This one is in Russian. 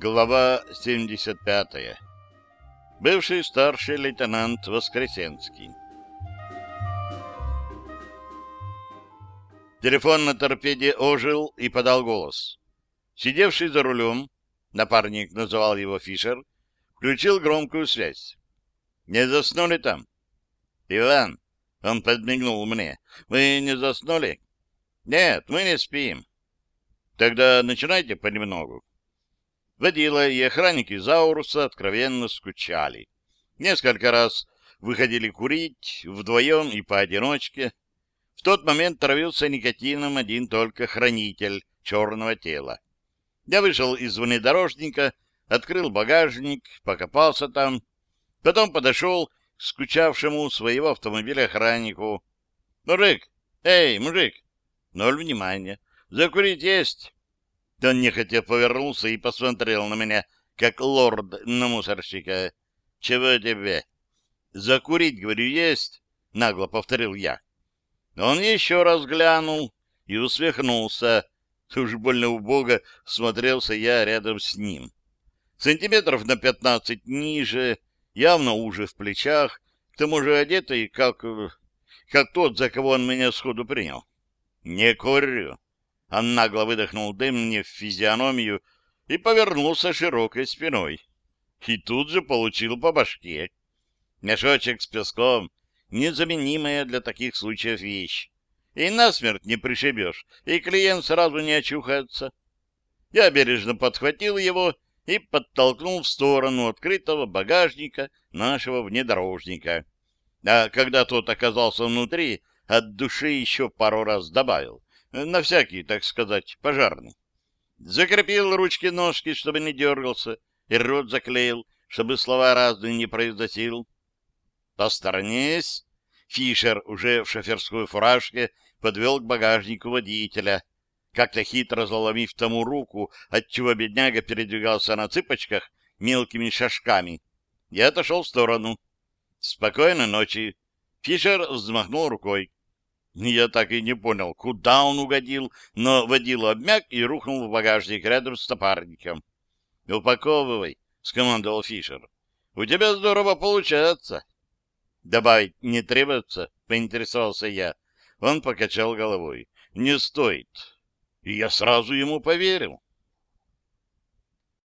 Глава 75. Бывший старший лейтенант Воскресенский. Телефон на торпеде ожил и подал голос. Сидевший за рулем, напарник называл его Фишер, включил громкую связь. «Не заснули там?» «Иван», — он подмигнул мне, — «вы не заснули?» «Нет, мы не спим». «Тогда начинайте понемногу». Водила и охранники Зауруса откровенно скучали. Несколько раз выходили курить, вдвоем и поодиночке. В тот момент травился никотином один только хранитель черного тела. Я вышел из внедорожника, открыл багажник, покопался там, потом подошел к скучавшему своего автомобиля охраннику. «Мужик! Эй, мужик!» Ноль внимания. «Закурить есть?» Он нехотя повернулся и посмотрел на меня, как лорд на мусорщика. — Чего тебе? — Закурить, говорю, есть, — нагло повторил я. Он еще раз глянул и усмехнулся. Уж больно убого смотрелся я рядом с ним. Сантиметров на пятнадцать ниже, явно уже в плечах, к тому же одетый, как... как тот, за кого он меня сходу принял. — Не курю. Он нагло выдохнул дым мне в физиономию и повернулся широкой спиной. И тут же получил по башке. Мешочек с песком — незаменимая для таких случаев вещь. И насмерть не пришибешь, и клиент сразу не очухается. Я бережно подхватил его и подтолкнул в сторону открытого багажника нашего внедорожника. А когда тот оказался внутри, от души еще пару раз добавил. На всякий, так сказать, пожарный. Закрепил ручки-ножки, чтобы не дергался, и рот заклеил, чтобы слова разные не произносил. «Посторонись!» Фишер уже в шоферской фуражке подвел к багажнику водителя, как-то хитро заломив тому руку, отчего бедняга передвигался на цыпочках мелкими шажками. Я отошел в сторону. «Спокойной ночи!» Фишер взмахнул рукой. Я так и не понял, куда он угодил, но водила обмяк и рухнул в багажник рядом с топарником. — Упаковывай, — скомандовал Фишер. — У тебя здорово получается. — Добавить не требуется, — поинтересовался я. Он покачал головой. — Не стоит. И я сразу ему поверил.